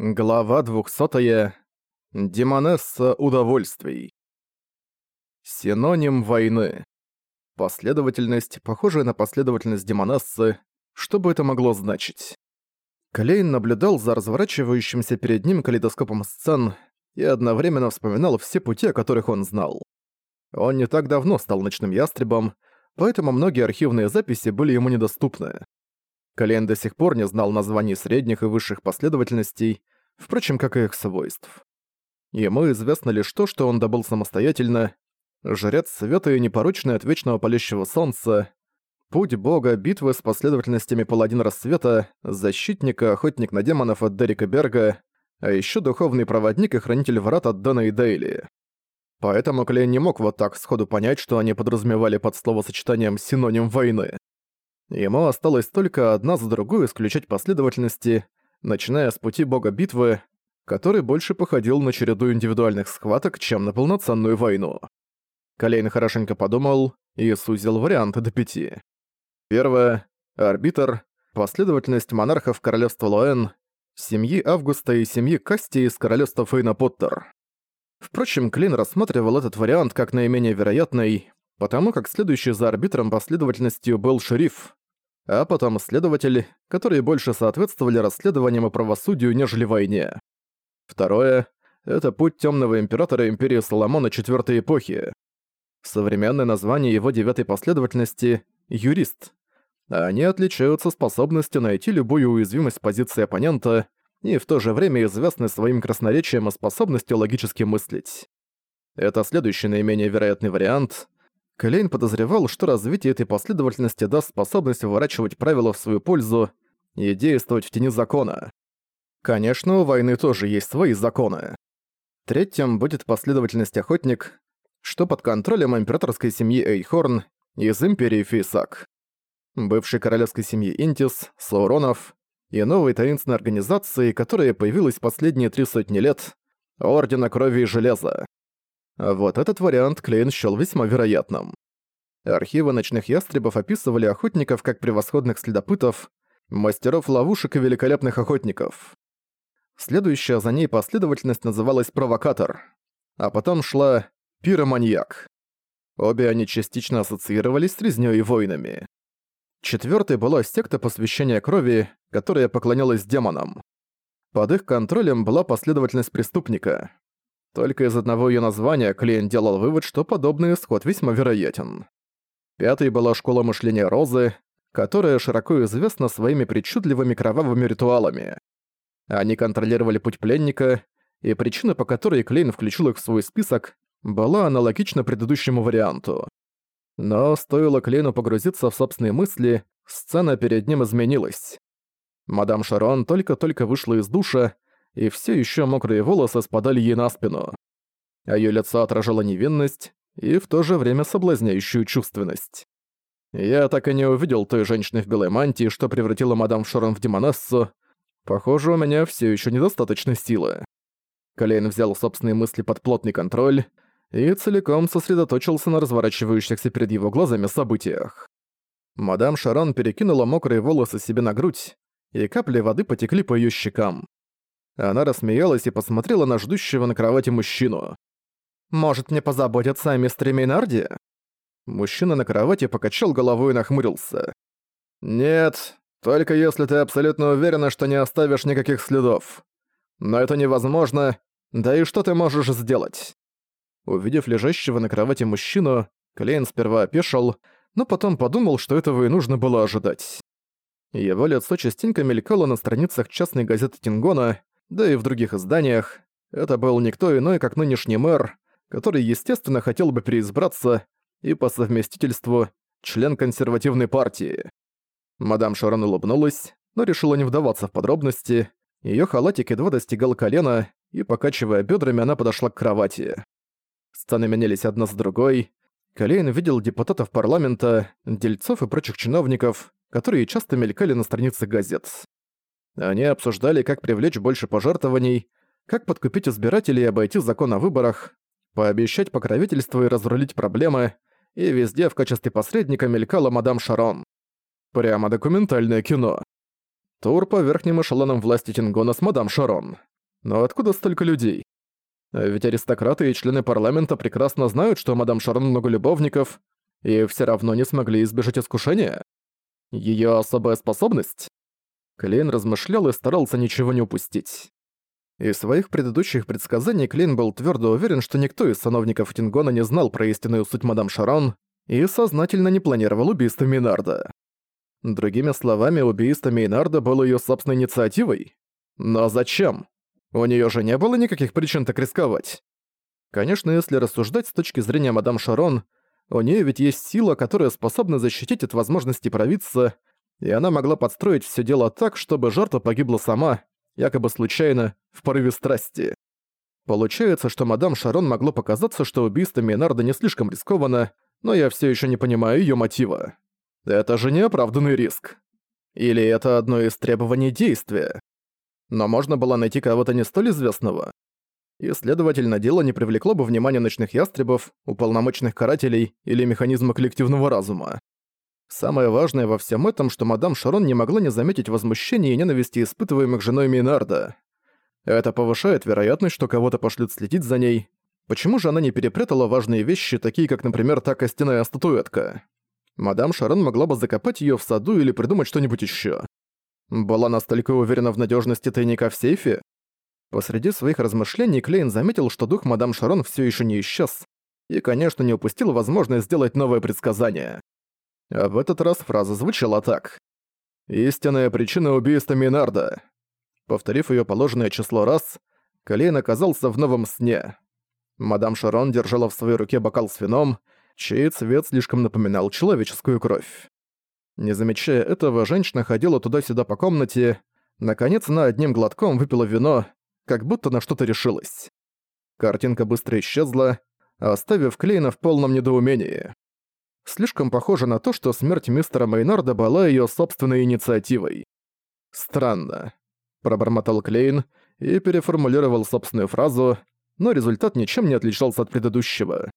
Глава 200. Демонесса удовольствий. Синоним войны. Последовательность, похожая на последовательность демонессы. Что бы это могло значить? Клейн наблюдал за разворачивающимся перед ним калейдоскопом сцен и одновременно вспоминал все пути, о которых он знал. Он не так давно стал ночным ястребом, поэтому многие архивные записи были ему недоступны. Колен до сих пор не знал названий средних и высших последовательностей, впрочем, как и их свойств. Ему известно лишь то, что он добыл самостоятельно, жрец света и непорочный от вечного палящего солнца, путь бога, битвы с последовательностями паладин рассвета, защитника, охотник на демонов от Дерека Берга, а еще духовный проводник и хранитель врат от Дэна и Дейли. Поэтому Клейн не мог вот так сходу понять, что они подразумевали под словосочетанием «синоним войны». Ему осталось только одна за другой исключать последовательности, начиная с пути бога битвы, который больше походил на череду индивидуальных схваток, чем на полноценную войну. Калейн хорошенько подумал и сузил варианты до пяти. Первое — арбитр, последовательность монархов королевства Лоэн, семьи Августа и семьи Касти из королевства Фейна Поттер. Впрочем, Клин рассматривал этот вариант как наименее вероятный, потому как следующий за арбитром последовательностью был шериф, а потом следователи, которые больше соответствовали расследованиям и правосудию, нежели войне. Второе — это путь Темного Императора Империи Соломона Четвертой Эпохи. Современное название его девятой последовательности — юрист. Они отличаются способностью найти любую уязвимость позиции оппонента и в то же время известны своим красноречием и способностью логически мыслить. Это следующий наименее вероятный вариант — Клейн подозревал, что развитие этой последовательности даст способность выворачивать правила в свою пользу и действовать в тени закона. Конечно, у войны тоже есть свои законы. Третьим будет последовательность Охотник, что под контролем императорской семьи Эйхорн из Империи Фейсак. Бывшей королевской семьи Интис, Сауронов и новой таинственной организации, которая появилась последние три сотни лет, Ордена Крови и Железа. Вот этот вариант Клейн счёл весьма вероятным. Архивы ночных ястребов описывали охотников как превосходных следопытов, мастеров ловушек и великолепных охотников. Следующая за ней последовательность называлась «провокатор», а потом шла «пироманьяк». Обе они частично ассоциировались с резнёй и войнами. Четвёртой была секта посвящения крови, которая поклонялась демонам. Под их контролем была последовательность преступника. Только из одного её названия клиент делал вывод, что подобный исход весьма вероятен. Пятой была школа мышления Розы, которая широко известна своими причудливыми кровавыми ритуалами. Они контролировали путь пленника, и причина, по которой Клейн включил их в свой список, была аналогична предыдущему варианту. Но стоило Клейну погрузиться в собственные мысли, сцена перед ним изменилась. Мадам Шарон только-только вышла из душа, и все еще мокрые волосы спадали ей на спину. А ее лицо отражало невинность и в то же время соблазняющую чувственность. Я так и не увидел той женщины в белой мантии, что превратила мадам Шорон в демонессу. Похоже, у меня все еще недостаточно силы. Колейн взял собственные мысли под плотный контроль и целиком сосредоточился на разворачивающихся перед его глазами событиях. Мадам Шарон перекинула мокрые волосы себе на грудь, и капли воды потекли по ее щекам. Она рассмеялась и посмотрела на ждущего на кровати мужчину. «Может, мне позаботиться о мистере Мейнарде?» Мужчина на кровати покачал головой и нахмурился. «Нет, только если ты абсолютно уверена, что не оставишь никаких следов. Но это невозможно, да и что ты можешь сделать?» Увидев лежащего на кровати мужчину, Клейн сперва опешил, но потом подумал, что этого и нужно было ожидать. Его лицо частенько мелькало на страницах частной газеты Тингона, да и в других изданиях. Это был никто иной, как нынешний мэр, который, естественно, хотел бы переизбраться и по совместительству член консервативной партии. Мадам Шарон улыбнулась, но решила не вдаваться в подробности. Её халатик едва достигал колена, и, покачивая бёдрами, она подошла к кровати. Сцены менялись одна с другой. Колейн видел депутатов парламента, дельцов и прочих чиновников, которые часто мелькали на страницах газет. Они обсуждали, как привлечь больше пожертвований, как подкупить избирателей и обойти закон о выборах, пообещать покровительство и разрулить проблемы, и везде в качестве посредника мелькала мадам Шарон. Прямо документальное кино. Тур по верхним эшелонам власти Тингона с мадам Шарон. Но откуда столько людей? Ведь аристократы и члены парламента прекрасно знают, что мадам Шарон много любовников, и все равно не смогли избежать искушения. Её особая способность? Клейн размышлял и старался ничего не упустить. Из своих предыдущих предсказаний Клейн был твердо уверен, что никто из сановников Тингона не знал про истинную суть мадам Шарон и сознательно не планировал убийство Минарда. Другими словами, убийство Мейнарда было её собственной инициативой. Но зачем? У неё же не было никаких причин так рисковать. Конечно, если рассуждать с точки зрения мадам Шарон, у неё ведь есть сила, которая способна защитить от возможности провидца, и она могла подстроить всё дело так, чтобы жертва погибла сама, якобы случайно, в порыве страсти. Получается, что мадам Шарон могло показаться, что убийство Мейнарда не слишком рискованно, но я всё ещё не понимаю её мотива. Это же неоправданный риск. Или это одно из требований действия? Но можно было найти кого-то не столь известного. И, следовательно, дело не привлекло бы внимания ночных ястребов, уполномоченных карателей или механизма коллективного разума. Самое важное во всем этом, что мадам Шарон не могла не заметить возмущения и ненависти, испытываемых женой Мейнарда. Это повышает вероятность, что кого-то пошлют следить за ней. Почему же она не перепрятала важные вещи, такие как, например, та костяная статуэтка? Мадам Шарон могла бы закопать её в саду или придумать что-нибудь ещё. Была настолько уверена в надёжности тайника в сейфе? Посреди своих размышлений Клейн заметил, что дух мадам Шарон всё ещё не исчез, и, конечно, не упустил возможность сделать новое предсказание. А в этот раз фраза звучала так. «Истинная причина убийства Минарда». Повторив её положенное число раз, Клейн оказался в новом сне. Мадам Шарон держала в своей руке бокал с вином, чей цвет слишком напоминал человеческую кровь. Не замечая этого, женщина ходила туда-сюда по комнате, наконец она одним глотком выпила вино, как будто на что-то решилась. Картинка быстро исчезла, оставив Клейна в полном недоумении. Слишком похоже на то, что смерть мистера Мейнарда была её собственной инициативой. «Странно», — пробормотал Клейн и переформулировал собственную фразу, но результат ничем не отличался от предыдущего.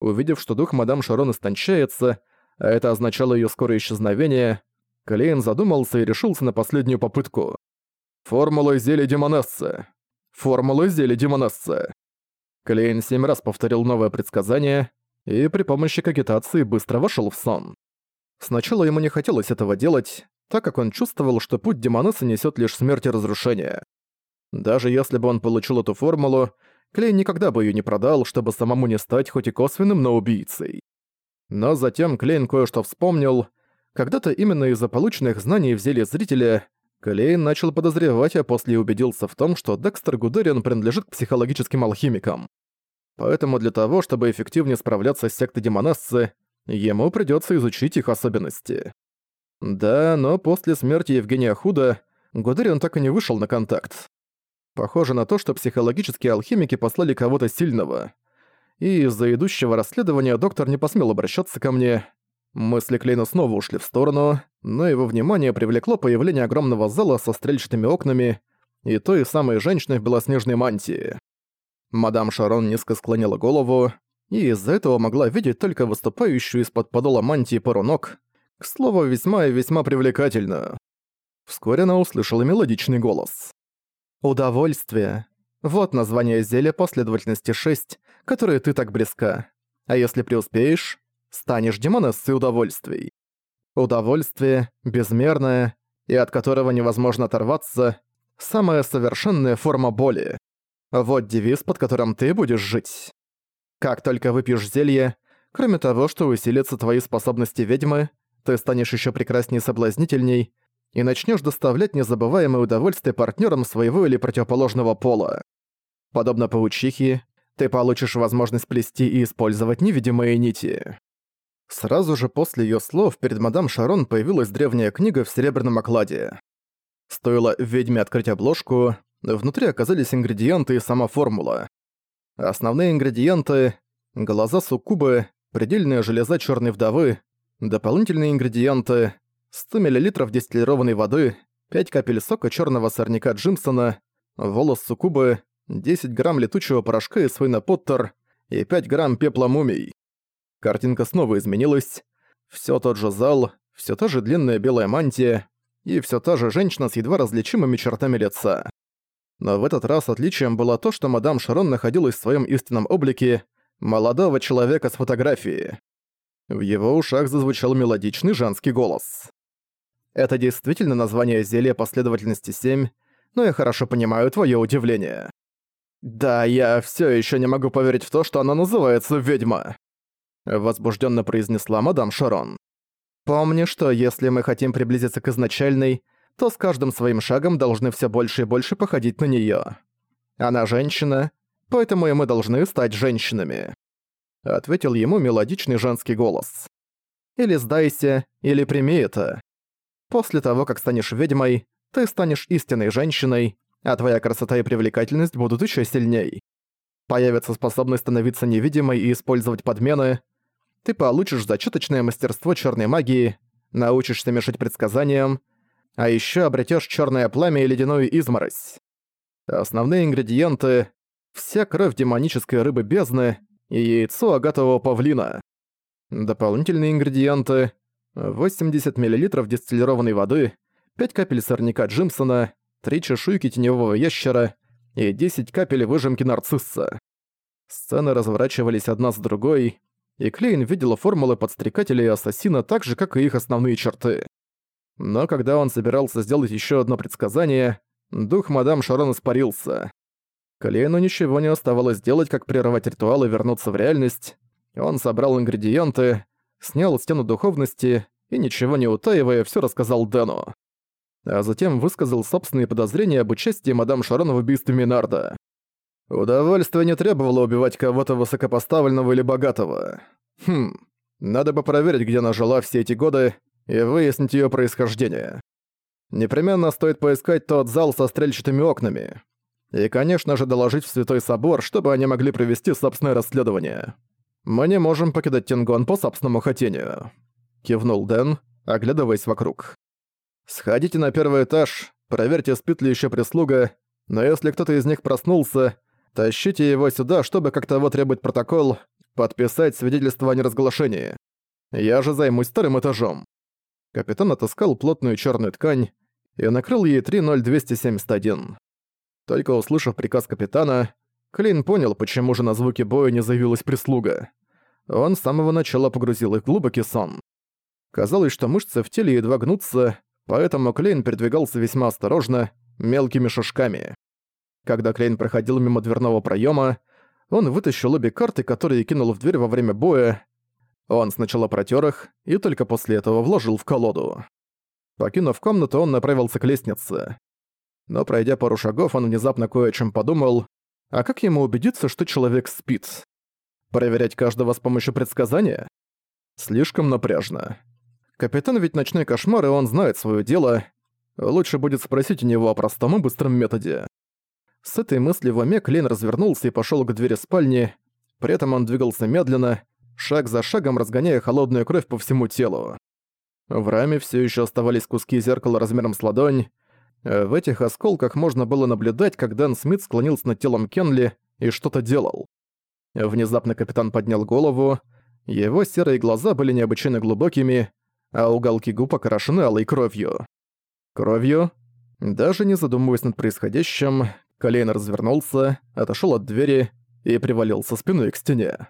Увидев, что дух мадам Шарон истончается, а это означало её скорое исчезновение, Клейн задумался и решился на последнюю попытку. «Формула зелья демонессы! Формула зелья демонессы!» Клейн семь раз повторил новое предсказание и при помощи кагитации быстро вошёл в сон. Сначала ему не хотелось этого делать, так как он чувствовал, что путь демонессы несёт лишь смерть и разрушение. Даже если бы он получил эту формулу, Клей никогда бы её не продал, чтобы самому не стать хоть и косвенным, но убийцей. Но затем Клейн кое-что вспомнил. Когда-то именно из-за полученных знаний в зелье зрителя Клейн начал подозревать, а после убедился в том, что Декстер Гудериан принадлежит к психологическим алхимикам. Поэтому для того, чтобы эффективнее справляться с сектой демонессы, ему придётся изучить их особенности. Да, но после смерти Евгения Худа Гудериан так и не вышел на контакт. Похоже на то, что психологические алхимики послали кого-то сильного. И из-за идущего расследования доктор не посмел обращаться ко мне. Мысли Клейна снова ушли в сторону, но его внимание привлекло появление огромного зала со стрельчатыми окнами и той самой женщины в белоснежной мантии. Мадам Шарон низко склонила голову, и из-за этого могла видеть только выступающую из-под подола мантии пару ног, к слову, весьма и весьма привлекательную. Вскоре она услышала мелодичный голос. Удовольствие. Вот название зелья последовательности 6, которое ты так близка. А если преуспеешь, станешь демонессой удовольствий. Удовольствие, безмерное, и от которого невозможно оторваться, самая совершенная форма боли. Вот девиз, под которым ты будешь жить. Как только выпьешь зелье, кроме того, что усилятся твои способности ведьмы, ты станешь еще прекрасней и соблазнительней, и начнешь доставлять незабываемое удовольствие партнерам своего или противоположного пола. Подобно паучихе, ты получишь возможность плести и использовать невидимые нити. Сразу же после ее слов перед мадам Шарон появилась древняя книга в серебряном окладе. Стоило ведьме открыть обложку, внутри оказались ингредиенты и сама формула. Основные ингредиенты — глаза суккубы, предельная железа черной вдовы, дополнительные ингредиенты 100 мл дистиллированной воды, 5 капель сока черного сорняка Джимсона, волос суккубы, 10 грамм летучего порошка из свойна Поттер и 5 грамм пепла мумий. Картинка снова изменилась. Всё тот же зал, всё та же длинная белая мантия и всё та же женщина с едва различимыми чертами лица. Но в этот раз отличием было то, что мадам Шарон находилась в своем истинном облике молодого человека с фотографии. В его ушах зазвучал мелодичный женский голос. Это действительно название зелья последовательности 7, но я хорошо понимаю твое удивление. Да, я все еще не могу поверить в то, что она называется «Ведьма», возбужденно произнесла мадам Шарон. Помни, что если мы хотим приблизиться к изначальной, то с каждым своим шагом должны все больше и больше походить на нее. Она женщина, поэтому и мы должны стать женщинами. Ответил ему мелодичный женский голос. Или сдайся, или прими это. После того, как станешь ведьмой, ты станешь истинной женщиной, а твоя красота и привлекательность будут еще сильней. Появится способность становиться невидимой и использовать подмены. Ты получишь зачаточное мастерство черной магии, научишься мешать предсказаниям, а еще обретешь черное пламя и ледяную изморозь. Основные ингредиенты — вся кровь демонической рыбы бездны и яйцо агатового павлина. Дополнительные ингредиенты — 80 мл дистиллированной воды, 5 капель сорняка Джимсона, 3 чешуйки теневого ящера и 10 капель выжимки нарцисса. Сцены разворачивались одна с другой, и Клейн видела формулы подстрекателя и ассасина так же, как и их основные черты. Но когда он собирался сделать еще одно предсказание, дух мадам Шарон испарился. Клейну ничего не оставалось делать, как прервать ритуал и вернуться в реальность. Он собрал ингредиенты, снял стену духовности и, ничего не утаивая, все рассказал Дэну. А затем высказал собственные подозрения об участии мадам Шарон в убийстве Минарда. Удовольствие не требовало убивать кого-то высокопоставленного или богатого. Хм, надо бы проверить, где она жила все эти годы, и выяснить её происхождение. Непременно стоит поискать тот зал со стрельчатыми окнами. И, конечно же, доложить в Святой Собор, чтобы они могли провести собственное расследование. Мы не можем покидать Тингон по собственному хотению. Кивнул Дэн, оглядываясь вокруг. Сходите на первый этаж, проверьте, спит ли ещё прислуга, но если кто-то из них проснулся, тащите его сюда, чтобы как того требует протокол, подписать свидетельство о неразглашении. Я же займусь вторым этажом. Капитан отыскал плотную черную ткань и накрыл ей 30271. Только услышав приказ капитана, Клин понял, почему же на звуки боя не заявилась прислуга. Он с самого начала погрузил их в глубокий сон. Казалось, что мышцы в теле едва гнутся, поэтому Клейн передвигался весьма осторожно, мелкими шажками. Когда Клейн проходил мимо дверного проема, он вытащил обе карты, которые кинул в дверь во время боя, он сначала протер их и только после этого вложил в колоду. Покинув комнату, он направился к лестнице. Но пройдя пару шагов, он внезапно кое о чем подумал, а как ему убедиться, что человек спит? Проверять каждого с помощью предсказания? Слишком напряжно. Капитан ведь ночной кошмар, и он знает свое дело. Лучше будет спросить у него о простом и быстром методе. С этой мыслью в уме Клейн развернулся и пошел к двери спальни, при этом он двигался медленно, шаг за шагом разгоняя холодную кровь по всему телу. В раме все еще оставались куски зеркала размером с ладонь. В этих осколках можно было наблюдать, как Дэн Смит склонился над телом Кенли и что-то делал. Внезапно капитан поднял голову, его серые глаза были необычайно глубокими, а уголки губ окрашены алой кровью. Кровью? Даже не задумываясь над происходящим, Колейн развернулся, отошел от двери и привалился спиной к стене.